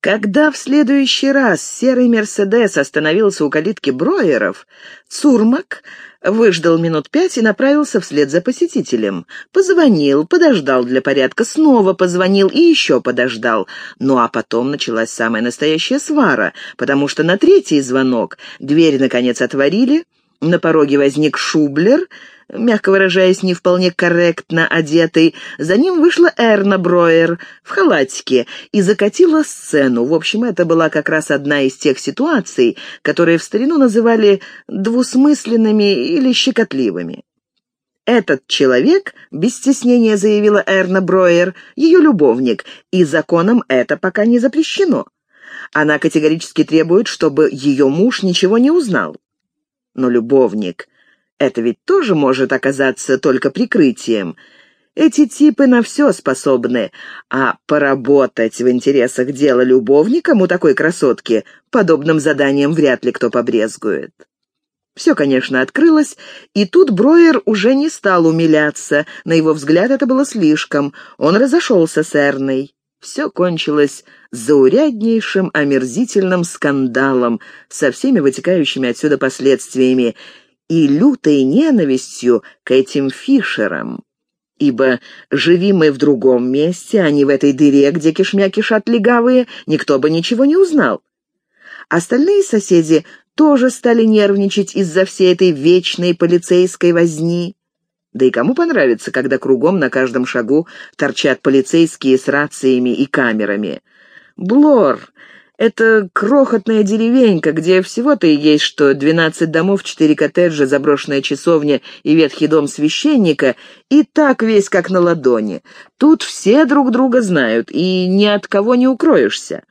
Когда в следующий раз серый «Мерседес» остановился у калитки Броеров, Цурмак выждал минут пять и направился вслед за посетителем. Позвонил, подождал для порядка, снова позвонил и еще подождал. Ну а потом началась самая настоящая свара, потому что на третий звонок дверь наконец отворили, на пороге возник Шублер — мягко выражаясь, не вполне корректно одетый. За ним вышла Эрна Броер в халатике и закатила сцену. В общем, это была как раз одна из тех ситуаций, которые в старину называли двусмысленными или щекотливыми. «Этот человек, без стеснения заявила Эрна Броер, ее любовник, и законом это пока не запрещено. Она категорически требует, чтобы ее муж ничего не узнал. Но любовник это ведь тоже может оказаться только прикрытием. Эти типы на все способны, а поработать в интересах дела любовникам у такой красотки подобным заданием вряд ли кто побрезгует. Все, конечно, открылось, и тут Броер уже не стал умиляться. На его взгляд это было слишком. Он разошелся с Эрной. Все кончилось зауряднейшим, омерзительным скандалом со всеми вытекающими отсюда последствиями, и лютой ненавистью к этим Фишерам. Ибо живи мы в другом месте, а не в этой дыре, где кишмя кишат легавые, никто бы ничего не узнал. Остальные соседи тоже стали нервничать из-за всей этой вечной полицейской возни. Да и кому понравится, когда кругом на каждом шагу торчат полицейские с рациями и камерами? Блор это крохотная деревенька, где всего-то и есть что двенадцать домов, четыре коттеджа, заброшенная часовня и ветхий дом священника, и так весь как на ладони. Тут все друг друга знают, и ни от кого не укроешься.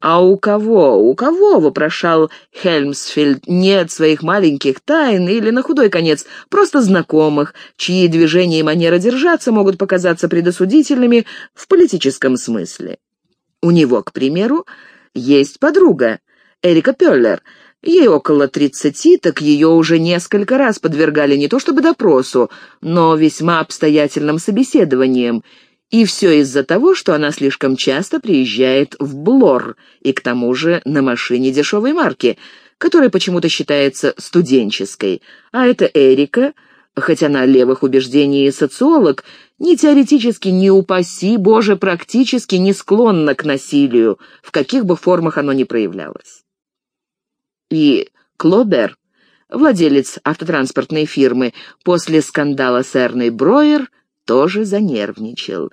А у кого, у кого, вопрошал Хельмсфельд, нет своих маленьких тайн или, на худой конец, просто знакомых, чьи движения и манера держаться могут показаться предосудительными в политическом смысле? У него, к примеру, есть подруга, Эрика Пеллер. Ей около тридцати, так ее уже несколько раз подвергали не то чтобы допросу, но весьма обстоятельным собеседованием. И все из-за того, что она слишком часто приезжает в Блор, и к тому же на машине дешевой марки, которая почему-то считается студенческой. А это Эрика, хоть она левых убеждений и социолог, ни теоретически, ни упаси, Боже, практически не склонна к насилию, в каких бы формах оно ни проявлялось. И Клобер, владелец автотранспортной фирмы, после скандала с Эрной Броер тоже занервничал.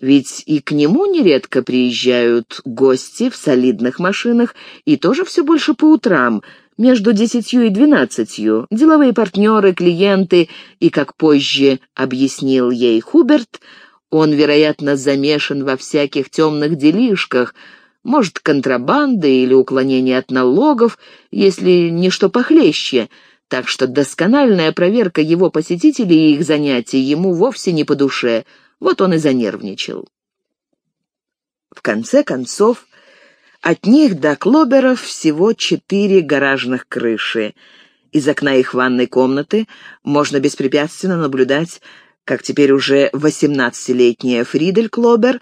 Ведь и к нему нередко приезжают гости в солидных машинах, и тоже все больше по утрам — между десятью и двенадцатью, деловые партнеры, клиенты, и, как позже объяснил ей Хуберт, он, вероятно, замешан во всяких темных делишках, может, контрабанды или уклонение от налогов, если не что похлеще, так что доскональная проверка его посетителей и их занятий ему вовсе не по душе, вот он и занервничал. В конце концов, от них до Клоберов всего четыре гаражных крыши. Из окна их ванной комнаты можно беспрепятственно наблюдать, как теперь уже восемнадцатилетняя Фридель Клобер,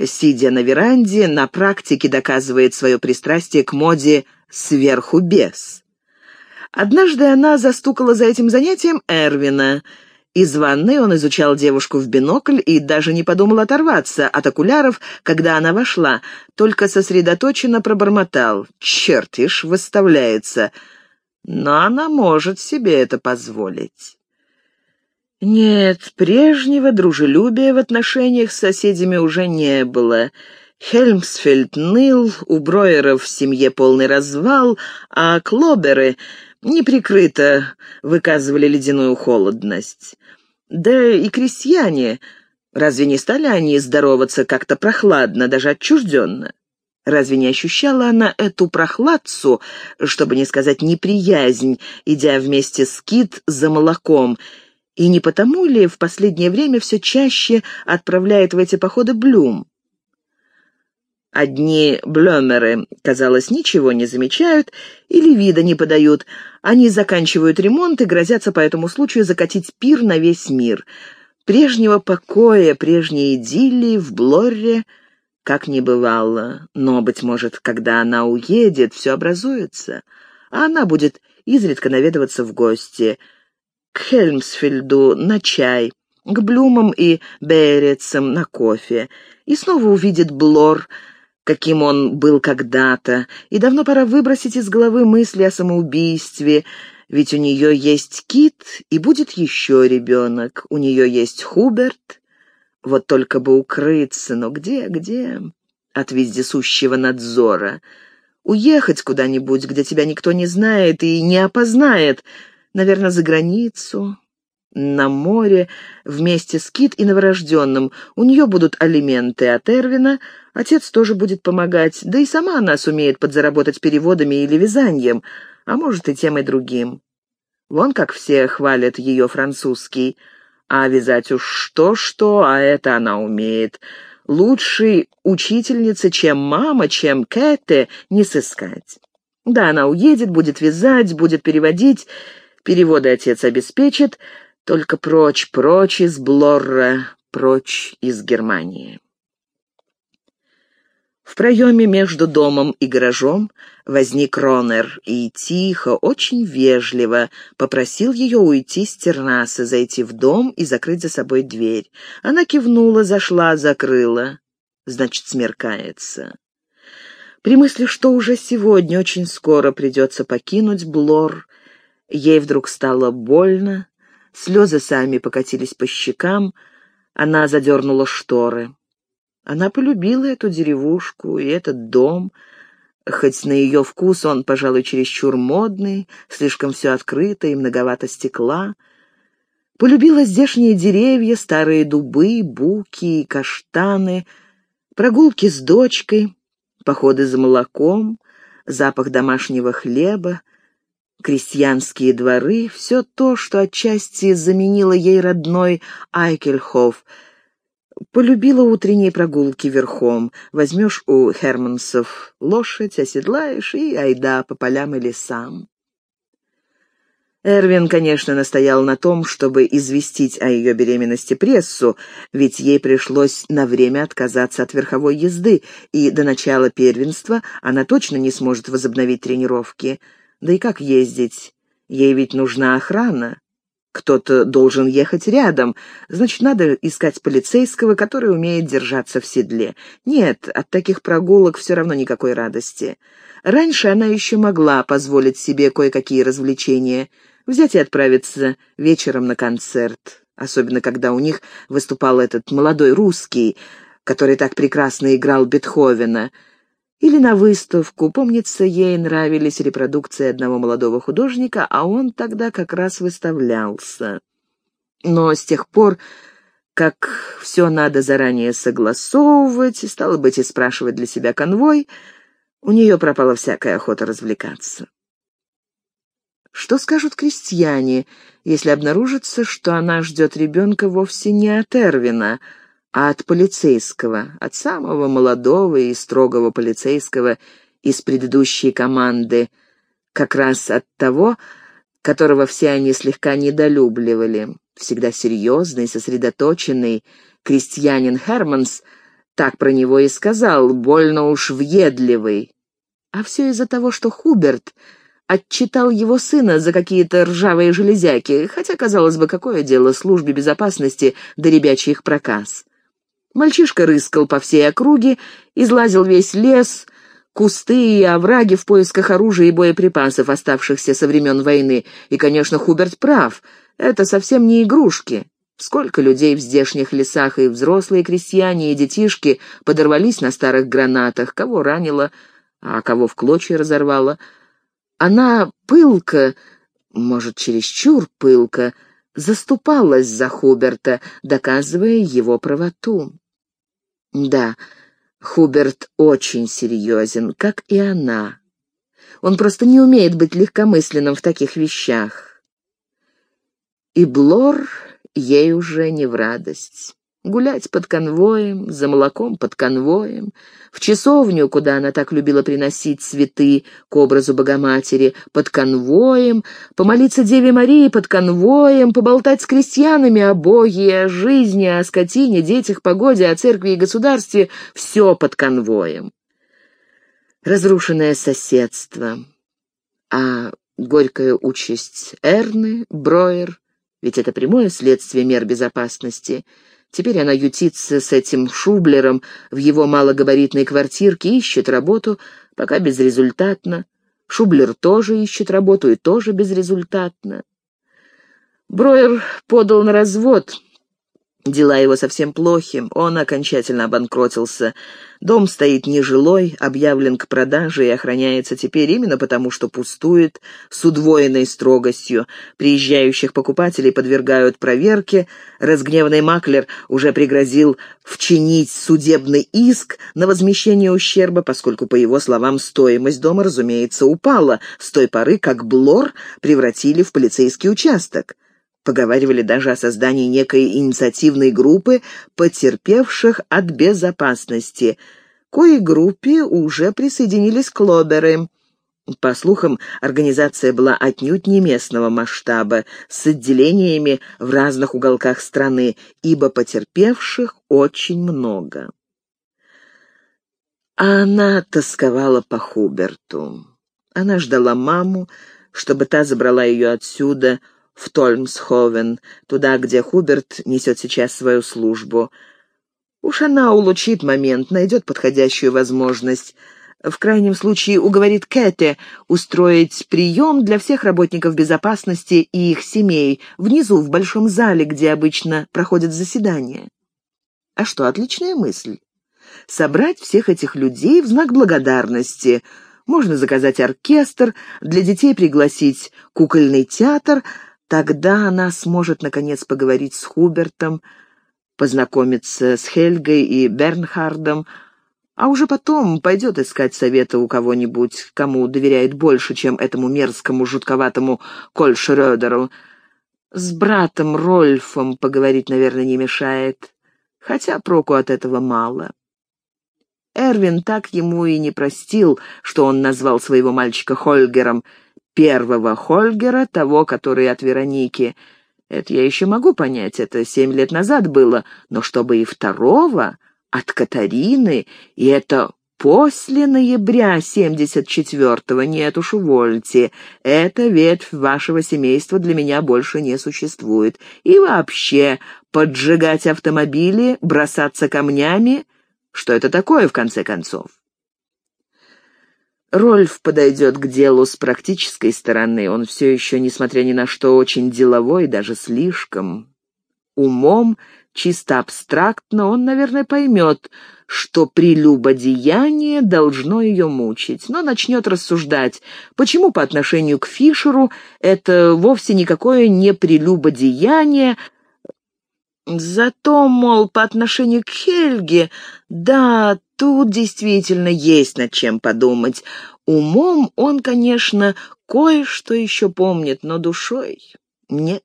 сидя на веранде, на практике доказывает свое пристрастие к моде «сверху без». Однажды она застукала за этим занятием Эрвина — из ванной он изучал девушку в бинокль и даже не подумал оторваться от окуляров, когда она вошла, только сосредоточенно пробормотал. «Черт, ишь, выставляется!» Но она может себе это позволить. Нет, прежнего дружелюбия в отношениях с соседями уже не было. Хельмсфельд ныл, у Броеров в семье полный развал, а Клоберы неприкрыто выказывали ледяную холодность. Да и крестьяне, разве не стали они здороваться как-то прохладно, даже отчужденно? Разве не ощущала она эту прохладцу, чтобы не сказать неприязнь, идя вместе с Кит за молоком, и не потому ли в последнее время все чаще отправляет в эти походы Блюм? Одни блёмеры, казалось, ничего не замечают или вида не подают. Они заканчивают ремонт и грозятся по этому случаю закатить пир на весь мир. Прежнего покоя, прежней идиллии в Блорре как не бывало, но, быть может, когда она уедет, все образуется, а она будет изредка наведываться в гости к Хельмсфельду на чай, к Блюмам и Берецам на кофе, и снова увидит Блор, каким он был когда-то, и давно пора выбросить из головы мысли о самоубийстве, ведь у нее есть Кит, и будет еще ребенок, у нее есть Хуберт, вот только бы укрыться, но где, где? От вездесущего надзора. Уехать куда-нибудь, где тебя никто не знает и не опознает. Наверное, за границу, на море, вместе с Кит и новорожденным. У нее будут алименты от Эрвина, отец тоже будет помогать, да и сама она сумеет подзаработать переводами или вязанием, а может и тем и другим. Вон как все хвалят ее французский — а вязать уж что-что, а это она умеет. Лучшей учительницы, чем мама, чем Кэте, не сыскать. Да, она уедет, будет вязать, будет переводить. Переводы отец обеспечит. Только прочь, прочь из Блорра, прочь из Германии. В проеме между домом и гаражом возник Ронер и тихо, очень вежливо попросил ее уйти с террасы, зайти в дом и закрыть за собой дверь. Она кивнула, зашла, закрыла. Значит, смеркается. При мысли, что уже сегодня очень скоро придется покинуть Блор, ей вдруг стало больно, слезы сами покатились по щекам, она задернула шторы. Она полюбила эту деревушку и этот дом, хоть на ее вкус он, пожалуй, чересчур модный, слишком все открыто и многовато стекла. Полюбила здешние деревья, старые дубы, буки и каштаны, прогулки с дочкой, походы за молоком, запах домашнего хлеба, крестьянские дворы, все то, что отчасти заменило ей родной Айкельхоф — Полюбила утренние прогулки верхом. Возьмешь у Хермансов лошадь, оседлаешь и айда по полям и лесам. Эрвин, конечно, настоял на том, чтобы известить о ее беременности прессу, ведь ей пришлось на время отказаться от верховой езды, и до начала первенства она точно не сможет возобновить тренировки. Да и как ездить? Ей ведь нужна охрана. Кто-то должен ехать рядом, значит, надо искать полицейского, который умеет держаться в седле. Нет, от таких прогулок все равно никакой радости. Раньше она еще могла позволить себе кое-какие развлечения, взять и отправиться вечером на концерт, особенно когда у них выступал этот молодой русский, который так прекрасно играл Бетховена — или на выставку. Помнится, ей нравились репродукции одного молодого художника, а он тогда как раз выставлялся. Но с тех пор, как все надо заранее согласовывать, стало быть, и спрашивать для себя конвой, у нее пропала всякая охота развлекаться. Что скажут крестьяне, если обнаружится, что она ждет ребенка вовсе не от Эрвина, а от полицейского, от самого молодого и строгого полицейского из предыдущей команды, как раз от того, которого все они слегка недолюбливали. Всегда серьезный, сосредоточенный, крестьянин Херманс так про него и сказал, больно уж въедливый. А все из-за того, что Хуберт отчитал его сына за какие-то ржавые железяки, хотя, казалось бы, какое дело службе безопасности до ребячьих проказ. Мальчишка рыскал по всей округе, излазил весь лес, кусты и овраги в поисках оружия и боеприпасов, оставшихся со времен войны. И, конечно, Хуберт прав, это совсем не игрушки. Сколько людей в здешних лесах, и взрослые крестьяне, и детишки подорвались на старых гранатах, кого ранило, а кого в клочья разорвало. Она пылко, может, чересчур пылко, заступалась за Хуберта, доказывая его правоту. Да, Хуберт очень серьезен, как и она. Он просто не умеет быть легкомысленным в таких вещах. И Блор ей уже не в радость. Гулять под конвоем, за молоком под конвоем, в часовню, куда она так любила приносить цветы к образу Богоматери, под конвоем, помолиться Деве Марии под конвоем, поболтать с крестьянами о Боге, о жизни, о скотине, детях, погоде, о церкви и государстве — все под конвоем. Разрушенное соседство, а горькая участь Эрны, Броер, ведь это прямое следствие мер безопасности — Теперь она ютится с этим Шублером в его малогабаритной квартирке, ищет работу, пока безрезультатно. Шублер тоже ищет работу и тоже безрезультатно. Броер подал на развод, Дела его совсем плохи, он окончательно обанкротился. Дом стоит нежилой, объявлен к продаже и охраняется теперь именно потому, что пустует с удвоенной строгостью. Приезжающих покупателей подвергают проверке. Разгневанный маклер уже пригрозил вчинить судебный иск на возмещение ущерба, поскольку, по его словам, стоимость дома, разумеется, упала с той поры, как Блор превратили в полицейский участок. Поговаривали даже о создании некой инициативной группы потерпевших от безопасности. Кои группе уже присоединились клоберы. По слухам, организация была отнюдь не местного масштаба, с отделениями в разных уголках страны, ибо потерпевших очень много. А она тосковала по Хуберту. Она ждала маму, чтобы та забрала ее отсюда, в Тольмсховен, туда, где Хуберт несет сейчас свою службу. Уж она улучит момент, найдет подходящую возможность. В крайнем случае уговорит Кэте устроить прием для всех работников безопасности и их семей внизу, в большом зале, где обычно проходят заседания. А что, отличная мысль. Собрать всех этих людей в знак благодарности. Можно заказать оркестр, для детей пригласить кукольный театр — Тогда она сможет, наконец, поговорить с Хубертом, познакомиться с Хельгой и Бернхардом, а уже потом пойдет искать совета у кого-нибудь, кому доверяет больше, чем этому мерзкому, жутковатому Коль Шрёдеру. С братом Рольфом поговорить, наверное, не мешает, хотя проку от этого мало. Эрвин так ему и не простил, что он назвал своего мальчика Хольгером — первого Хольгера, того, который от Вероники. Это я еще могу понять, это семь лет назад было, но чтобы и второго, от Катарины, и это после ноября 74-го, нет уж, увольте, эта ветвь вашего семейства для меня больше не существует. И вообще, поджигать автомобили, бросаться камнями, что это такое, в конце концов? Рольф подойдет к делу с практической стороны. Он все еще, несмотря ни на что, очень деловой, даже слишком. Умом, чисто абстрактно, он, наверное, поймет, что прелюбодеяние должно ее мучить, но начнет рассуждать, почему по отношению к Фишеру это вовсе никакое не прелюбодеяние, Зато, мол, по отношению к Хельге, да, тут действительно есть над чем подумать. Умом он, конечно, кое-что еще помнит, но душой нет.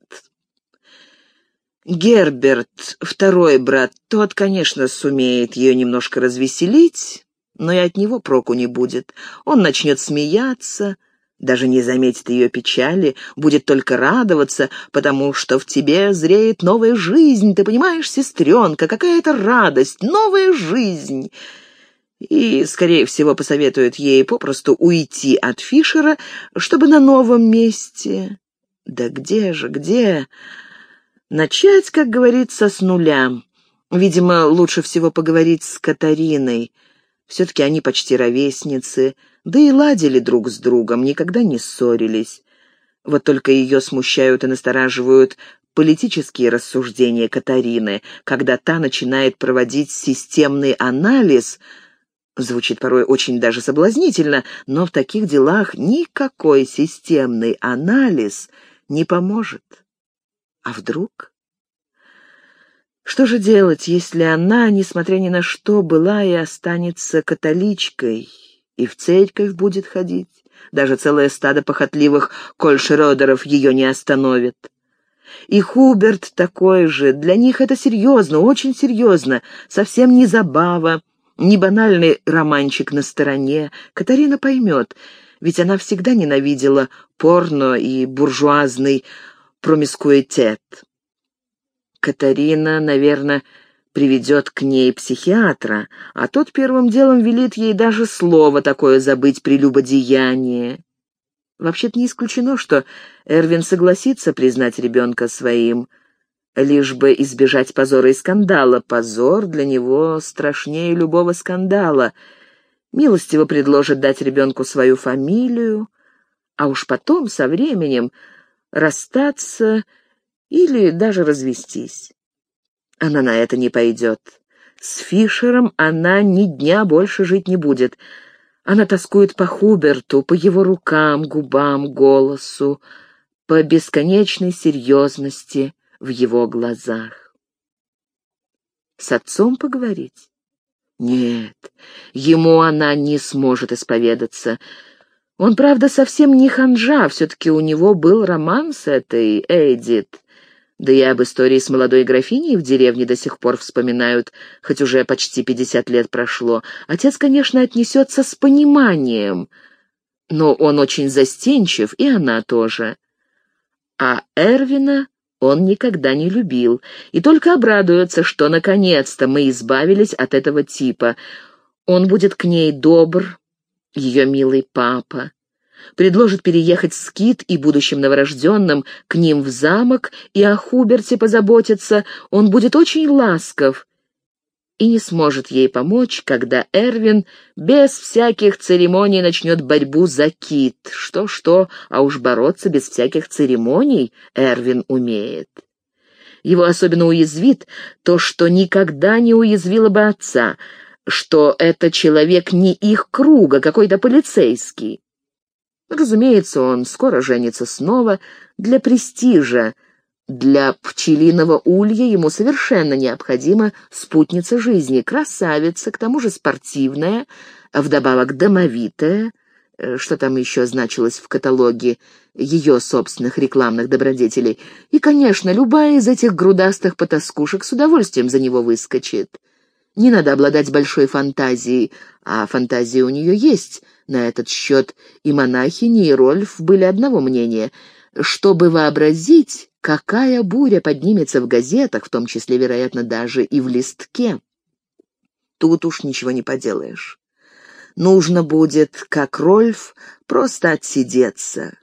Герберт, второй брат, тот, конечно, сумеет ее немножко развеселить, но и от него проку не будет. Он начнет смеяться, даже не заметит ее печали, будет только радоваться, потому что в тебе зреет новая жизнь, ты понимаешь, сестренка, какая это радость, новая жизнь!» И, скорее всего, посоветует ей попросту уйти от Фишера, чтобы на новом месте... Да где же, где? Начать, как говорится, с нуля. Видимо, лучше всего поговорить с Катариной. Все-таки они почти ровесницы, да и ладили друг с другом, никогда не ссорились. Вот только ее смущают и настораживают политические рассуждения Катарины, когда та начинает проводить системный анализ, звучит порой очень даже соблазнительно, но в таких делах никакой системный анализ не поможет. А вдруг? Что же делать, если она, несмотря ни на что, была и останется католичкой, и в церковь будет ходить? Даже целое стадо похотливых кольшеродеров ее не остановит. И Хуберт такой же. Для них это серьезно, очень серьезно. Совсем не забава, не банальный романчик на стороне. Катарина поймет, ведь она всегда ненавидела порно и буржуазный промискуитет. Катарина, наверное, приведет к ней психиатра, а тот первым делом велит ей даже слово такое забыть прелюбодеяние. Вообще-то не исключено, что Эрвин согласится признать ребенка своим, лишь бы избежать позора и скандала. Позор для него страшнее любого скандала. Милостиво предложит дать ребенку свою фамилию, а уж потом, со временем, расстаться или даже развестись. Она на это не пойдет. С Фишером она ни дня больше жить не будет — она тоскует по Хуберту, по его рукам, губам, голосу, по бесконечной серьезности в его глазах. С отцом поговорить? Нет, ему она не сможет исповедаться. Он, правда, совсем не ханжа, все-таки у него был роман с этой Эдит. Да и об истории с молодой графиней в деревне до сих пор вспоминают, хоть уже почти пятьдесят лет прошло. Отец, конечно, отнесется с пониманием, но он очень застенчив, и она тоже. А Эрвина он никогда не любил, и только обрадуется, что наконец-то мы избавились от этого типа. Он будет к ней добр, ее милый папа предложит переехать с Кит и будущим новорожденным к ним в замок и о Хуберте позаботиться, он будет очень ласков и не сможет ей помочь, когда Эрвин без всяких церемоний начнет борьбу за Кит. Что-что, а уж бороться без всяких церемоний Эрвин умеет. Его особенно уязвит то, что никогда не уязвило бы отца, что это человек не их круга, какой-то полицейский. Разумеется, он скоро женится снова для престижа. Для пчелиного улья ему совершенно необходима спутница жизни, красавица, к тому же спортивная, вдобавок домовитая, э, что там еще значилось в каталоге ее собственных рекламных добродетелей. И, конечно, любая из этих грудастых потаскушек с удовольствием за него выскочит. Не надо обладать большой фантазией, а фантазия у нее есть. На этот счет и монахини, и Рольф были одного мнения. Чтобы вообразить, какая буря поднимется в газетах, в том числе, вероятно, даже и в листке. Тут уж ничего не поделаешь. Нужно будет, как Рольф, просто отсидеться.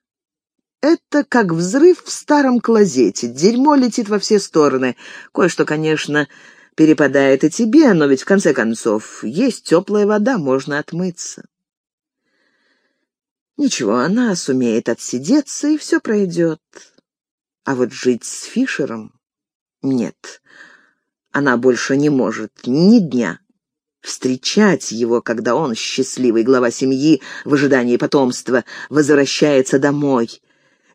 Это как взрыв в старом клозете. Дерьмо летит во все стороны. Кое-что, конечно, перепадает и тебе, но ведь в конце концов есть теплая вода, можно отмыться. Ничего, она сумеет отсидеться, и все пройдет. А вот жить с Фишером — нет. Она больше не может ни дня встречать его, когда он, счастливый глава семьи в ожидании потомства, возвращается домой,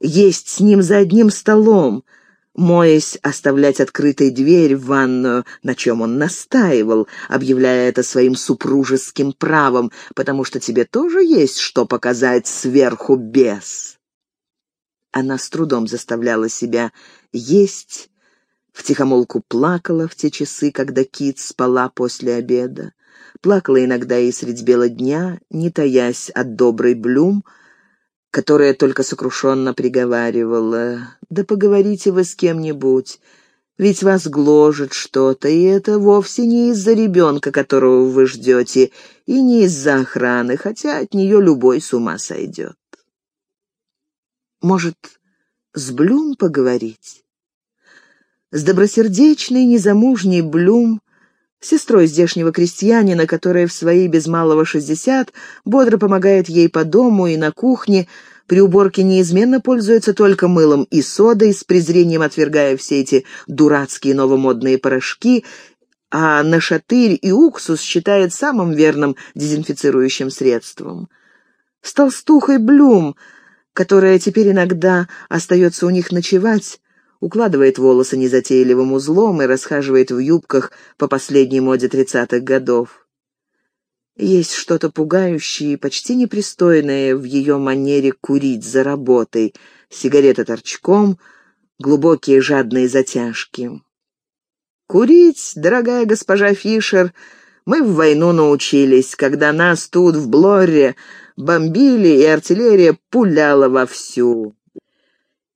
есть с ним за одним столом — моясь оставлять открытой дверь в ванную, на чем он настаивал, объявляя это своим супружеским правом, потому что тебе тоже есть что показать сверху без. Она с трудом заставляла себя есть, втихомолку плакала в те часы, когда Кит спала после обеда, плакала иногда и средь бела дня, не таясь от доброй Блюм, которая только сокрушенно приговаривала, «Да поговорите вы с кем-нибудь, ведь вас гложет что-то, и это вовсе не из-за ребенка, которого вы ждете, и не из-за охраны, хотя от нее любой с ума сойдет». Может, с Блюм поговорить? С добросердечной, незамужней Блюм, сестрой здешнего крестьянина, которая в свои без малого шестьдесят бодро помогает ей по дому и на кухне, при уборке неизменно пользуется только мылом и содой, с презрением отвергая все эти дурацкие новомодные порошки, а нашатырь и уксус считает самым верным дезинфицирующим средством. С толстухой Блюм, которая теперь иногда остается у них ночевать, укладывает волосы незатейливым узлом и расхаживает в юбках по последней моде тридцатых годов. Есть что-то пугающее и почти непристойное в ее манере курить за работой, сигарета торчком, глубокие жадные затяжки. Курить, дорогая госпожа Фишер, мы в войну научились, когда нас тут, в Блорре, бомбили, и артиллерия пуляла вовсю.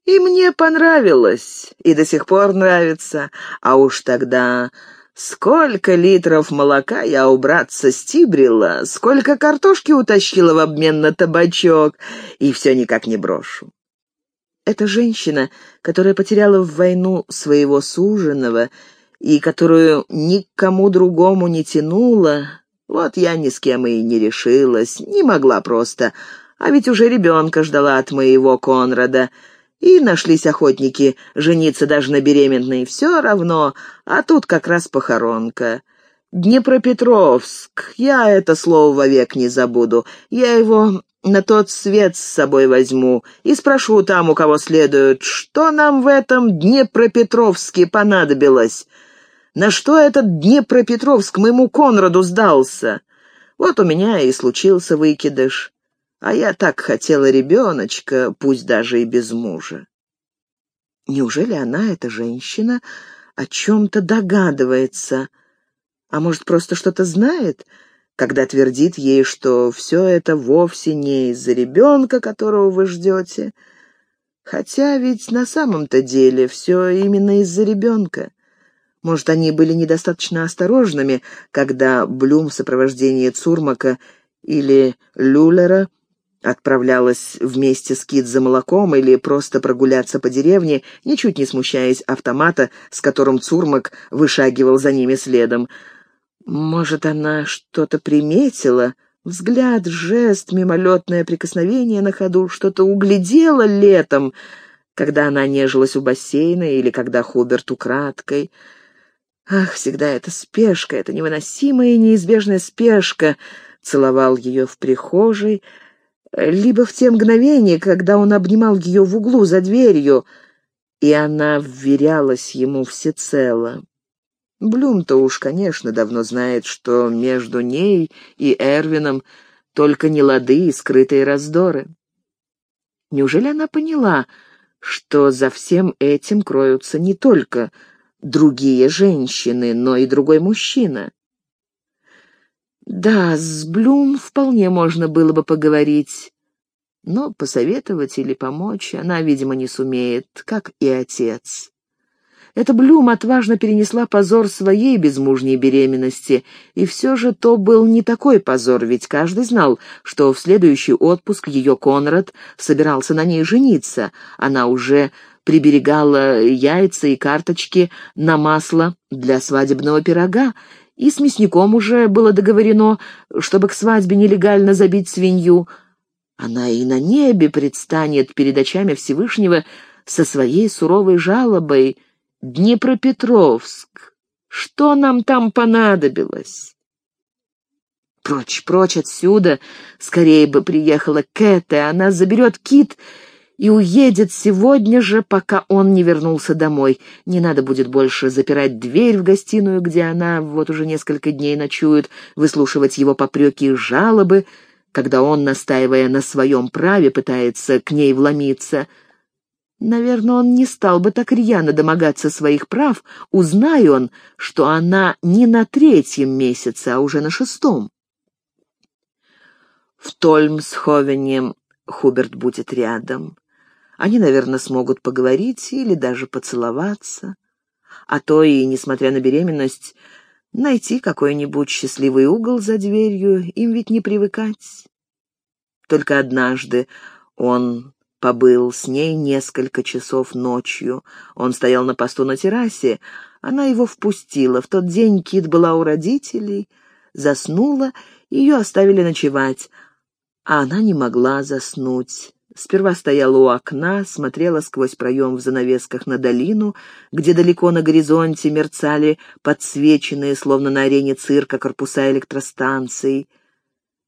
И мне понравилось, и до сих пор нравится, а уж тогда сколько литров молока я у братца стибрила, сколько картошки утащила в обмен на табачок, и все никак не брошу. Эта женщина, которая потеряла в войну своего суженого и которую никому другому не тянула, вот я ни с кем и не решилась, не могла просто, а ведь уже ребенка ждала от моего Конрада — и нашлись охотники жениться даже на беременной. Все равно, а тут как раз похоронка. Днепропетровск, я это слово вовек не забуду. Я его на тот свет с собой возьму и спрошу там, у кого следует, что нам в этом Днепропетровске понадобилось. На что этот Днепропетровск моему Конраду сдался? Вот у меня и случился выкидыш. А я так хотела ребеночка, пусть даже и без мужа. Неужели она, эта женщина, о чем-то догадывается? А может, просто что-то знает, когда твердит ей, что все это вовсе не из-за ребенка, которого вы ждете? Хотя ведь на самом-то деле все именно из-за ребенка. Может, они были недостаточно осторожными, когда Блюм в сопровождении Цурмака или Люлера Отправлялась вместе с Кит за молоком или просто прогуляться по деревне, ничуть не смущаясь автомата, с которым Цурмак вышагивал за ними следом. Может, она что-то приметила? Взгляд, жест, мимолетное прикосновение на ходу, что-то углядела летом, когда она нежилась у бассейна или когда Хуберт украдкой. Ах, всегда эта спешка, эта невыносимая и неизбежная спешка. Целовал ее в прихожей, либо в те мгновения, когда он обнимал ее в углу за дверью, и она вверялась ему всецело. Блюм-то уж, конечно, давно знает, что между ней и Эрвином только нелады и скрытые раздоры. Неужели она поняла, что за всем этим кроются не только другие женщины, но и другой мужчина? Да, с Блюм вполне можно было бы поговорить, но посоветовать или помочь она, видимо, не сумеет, как и отец. Эта Блюм отважно перенесла позор своей безмужней беременности, и все же то был не такой позор, ведь каждый знал, что в следующий отпуск ее Конрад собирался на ней жениться. Она уже приберегала яйца и карточки на масло для свадебного пирога, и с мясником уже было договорено, чтобы к свадьбе нелегально забить свинью. Она и на небе предстанет перед очами Всевышнего со своей суровой жалобой «Днепропетровск, что нам там понадобилось?» Прочь, прочь отсюда, скорее бы приехала Кэт, она заберет кит и уедет сегодня же, пока он не вернулся домой. Не надо будет больше запирать дверь в гостиную, где она вот уже несколько дней ночует, выслушивать его попреки и жалобы, когда он, настаивая на своем праве, пытается к ней вломиться. Наверное, он не стал бы так рьяно домогаться своих прав, узнай он, что она не на третьем месяце, а уже на шестом. В Тольмсховене Хуберт будет рядом. Они, наверное, смогут поговорить или даже поцеловаться. А то и, несмотря на беременность, найти какой-нибудь счастливый угол за дверью, им ведь не привыкать. Только однажды он побыл с ней несколько часов ночью. Он стоял на посту на террасе, она его впустила. В тот день Кит была у родителей, заснула, ее оставили ночевать, а она не могла заснуть. Сперва стояла у окна, смотрела сквозь проем в занавесках на долину, где далеко на горизонте мерцали подсвеченные, словно на арене цирка, корпуса электростанций.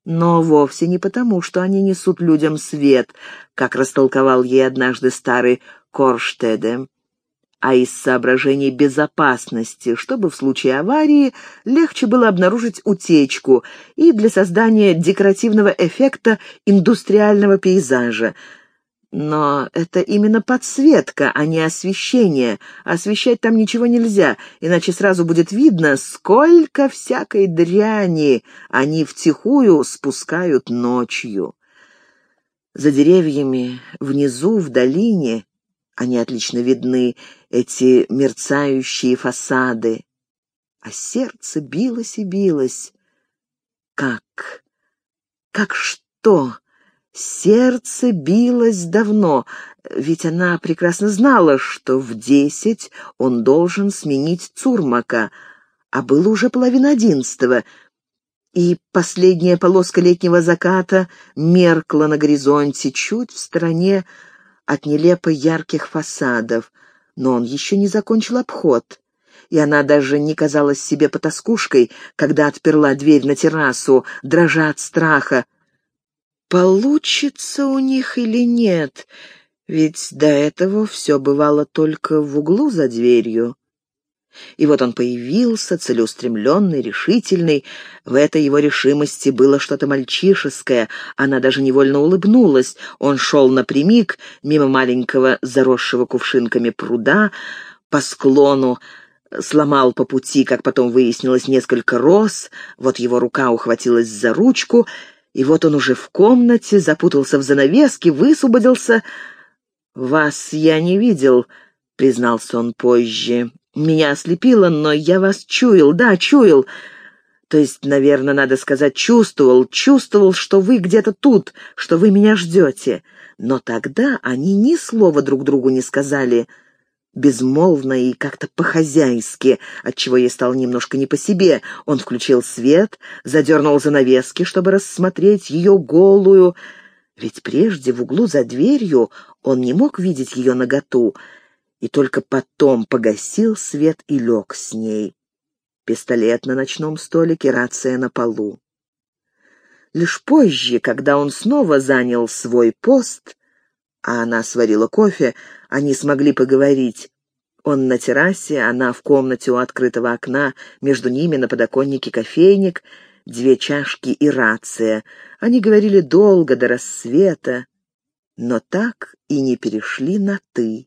Но вовсе не потому, что они несут людям свет, как растолковал ей однажды старый Корштеде а из соображений безопасности, чтобы в случае аварии легче было обнаружить утечку и для создания декоративного эффекта индустриального пейзажа. Но это именно подсветка, а не освещение. Освещать там ничего нельзя, иначе сразу будет видно, сколько всякой дряни они втихую спускают ночью. За деревьями, внизу, в долине, они отлично видны, эти мерцающие фасады. А сердце билось и билось. Как? Как что? Сердце билось давно, ведь она прекрасно знала, что в десять он должен сменить Цурмака, а было уже половина одиннадцатого, и последняя полоска летнего заката меркла на горизонте чуть в стороне от нелепо ярких фасадов, но он еще не закончил обход, и она даже не казалась себе потаскушкой, когда отперла дверь на террасу, дрожа от страха, Получится у них или нет? Ведь до этого все бывало только в углу за дверью. И вот он появился, целеустремленный, решительный. В этой его решимости было что-то мальчишеское. Она даже невольно улыбнулась. Он шел напрямик, мимо маленького заросшего кувшинками пруда, по склону, сломал по пути, как потом выяснилось, несколько роз. Вот его рука ухватилась за ручку — и вот он уже в комнате, запутался в занавеске, высвободился. «Вас я не видел», — признался он позже. «Меня ослепило, но я вас чуял, да, чуял. То есть, наверное, надо сказать, чувствовал, чувствовал, что вы где-то тут, что вы меня ждете. Но тогда они ни слова друг другу не сказали» безмолвно и как-то по-хозяйски, отчего ей стало немножко не по себе. Он включил свет, задернул занавески, чтобы рассмотреть ее голую, ведь прежде в углу за дверью он не мог видеть ее наготу, и только потом погасил свет и лег с ней. Пистолет на ночном столике, рация на полу. Лишь позже, когда он снова занял свой пост, а она сварила кофе, они смогли поговорить. Он на террасе, она в комнате у открытого окна, между ними на подоконнике кофейник, две чашки и рация. Они говорили долго, до рассвета, но так и не перешли на «ты».